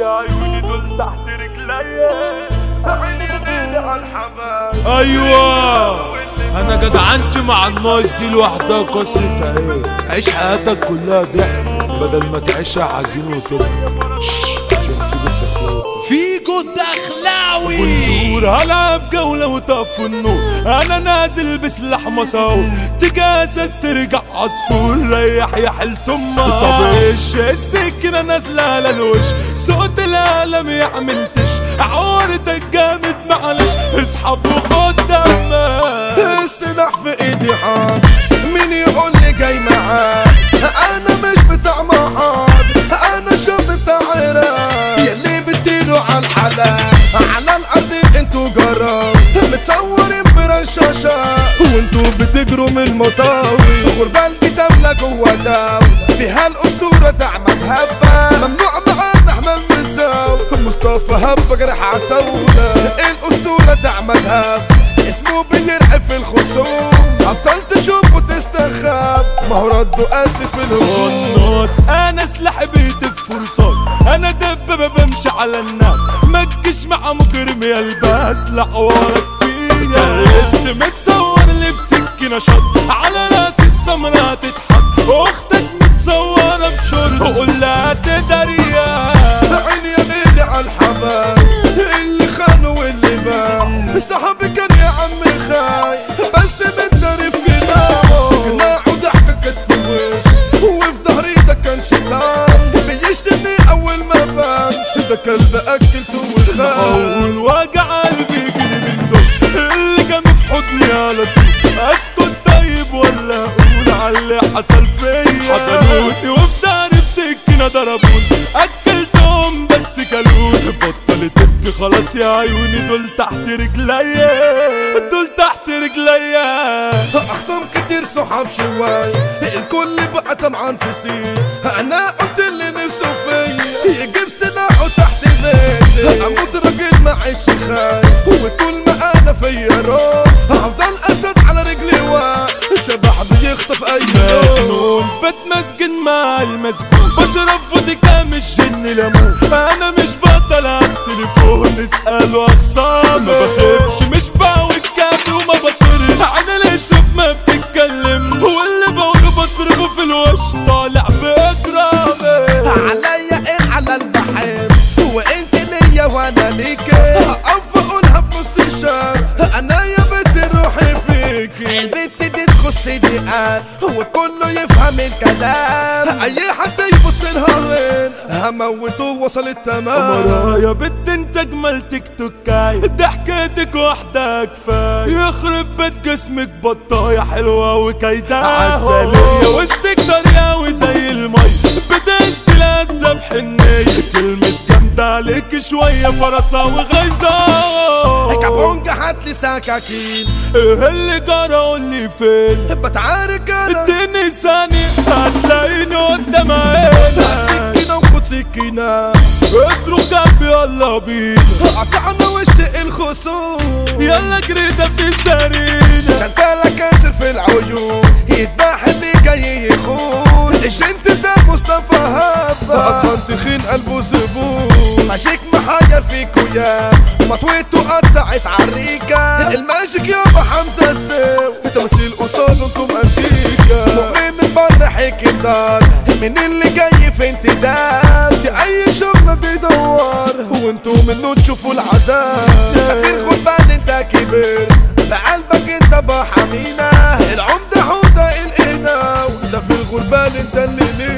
يا عيوني دول تحت رجليا عيني غير على الحبايب أيوه. أنا جدعنت مع الناس دي لوحدها قصة اهي عيش حياتك كلها ضحك بدل ما تعيشها حزين وكده فيجو الدخلاوي بونجور هلعب جولة وطف النور أنا نازل بسلاح مساو تجاسد ترجع عصفور. ريح يا حلت أمك طب إيش؟ السكينة نازلة على الوش. صوت العالم يعملتش. عورتك جامد معلش. اسحب وخد دمك. السلاح في إيدي حاد. مين يقول لي جاي معاه أنا مش بتاع محاد. أنا الشاب بتاع عراق. يلي بتديروا على الحلال. برشاشة وانتوا بتجروا من المطاوي غربال دي دولة جوا دولة فيها الأسطورة تعمل هبة ممنوع معانا إحنا المساو مصطفى هبة جرح عتاولة الأسطورة تعمل هبة اسمه بيرعب في الخصوم. أبطال تشوف وتستخاب ما هو رده قاسي في الناس أنا سلاح بيدي فرصات أنا دبابة بمشي على الناس. ما تجيش مع مجرم يا الباس. لا انت متصور لي بسكينة شط. على راس السمرة تتحط. حصل فيا. حضنوني وفي داري بسكينة ضربوني. أكلتهم بس كلوني. بطلت تبكي. خلاص يا عيوني دول تحت رجليا دول تحت رجليا أحسن كتير صحاب شواي الكل بقى طمعان في سي أنا قلت اللي نفسه فيا. يجيب سلاحه تحت بيتي. أموت راجل معيش خاي وطول ما أنا فيا روح. مع المسجون بشرب فودكا مش جن ليمون أنا مش بطل على التليفون. اسألوا اخصام ما بخيبش هو كله يفهم الكلام. أي حد يبص لها وين هموته وصل التمام. مرايا بنت انت اجمل تيك توكاي. ضحكتك واحدة كفاية يخرب بيت جسمك بطاية حلوة وكايدة عسلية. وسطك طريقة زي المي. بتنسي لذة بحنية. كلمة عليك شوية فرصة وغيظة كابونجا هاتلي سكاكين إيه اللي جرى قولي فين بتعارك أنا. اديني ثانية هتلاقيني قدام عينك. سكينة وخد سكينة. اصرخ جنبي يلا بينا. قطعنا وش الخصوم. يلا جريدة في سرينا شنتالة كاسر في العيون. يذبح اللي جاي يخون. الجنت ده مصطفى هبة. أطفال تخين قلبه فيكو يا مطويته قطعت عريكة. الماجيك يابا حمزة السيو. تمثيل قصاد أنتم انتيكا مؤمن من بره حكي الدار من اللي جاي في انتداب. دي أي شغل بيدور. وانتو منه تشوفوا العذاب. سفير خد بال أنت كبير. بقلبك أنت بحمينا العمدة حودة القنا وسفير غربان أنت اللي لينا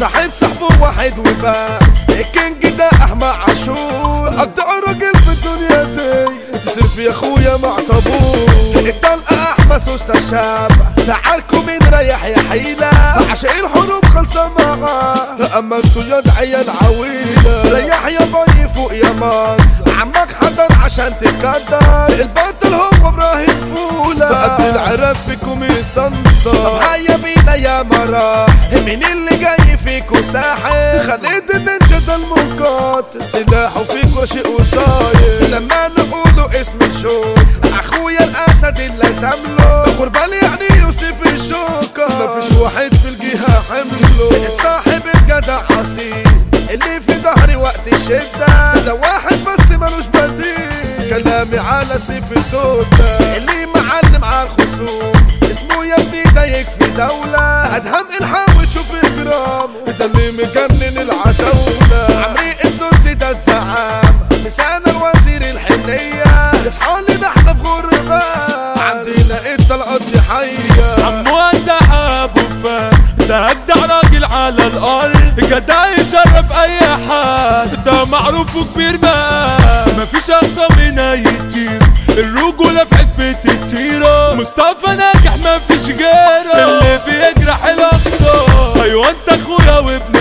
صاحب صاحبه واحد وبس الكينج ده احمد عاشور. اقطع راجل في الدنيا دي. تصرف يا أخويا مع طابور الطلقة احمس استشاب تعالكم ريح يا حيلة. عشان الحروب خلصة معاه. أما أنتوا يا عيال عويلة ريح يا بني فوق يا مات عمك حضر عشان تقدر البطل هو إبراهيم فولة قد العرب فيكم يصندر. يا مرا. مين اللي جاي فيكو ساحر. خليت النينجا ده المقاتل سلاحه فيكو شيء وصاير. لما نقوله اسم الشوك. أخويا الأسد اللي سمله غربال يعني يوسف الشوكة مفيش واحد في الجهة حمله. صاحب الجدع عصير. اللي في ظهري وقت الشدة. ده واحد بس ملوش بديل. كلامي على سيف الدودة. اللي معلم على الخصوم. يكفي دولة ادهم الحام وتشوف اجرامه ده اللي مجنن العتاولة عمري السوسي ده الزعام مسانا الوزير الحنية. اصحى لنا إحنا في غربة. عندنا إنت القضي حية. عمو سحاب وفا ده اجدع راجل على الأرض. جدع يشرف أي حد ده معروف وكبير بقى. مفيش اقصى من تيم الرجولة في حسبة كتيرة مصطفى ناجح مفيش غيرة. اللي بيجرح الأقصى. أيوة أنت أخويا وابن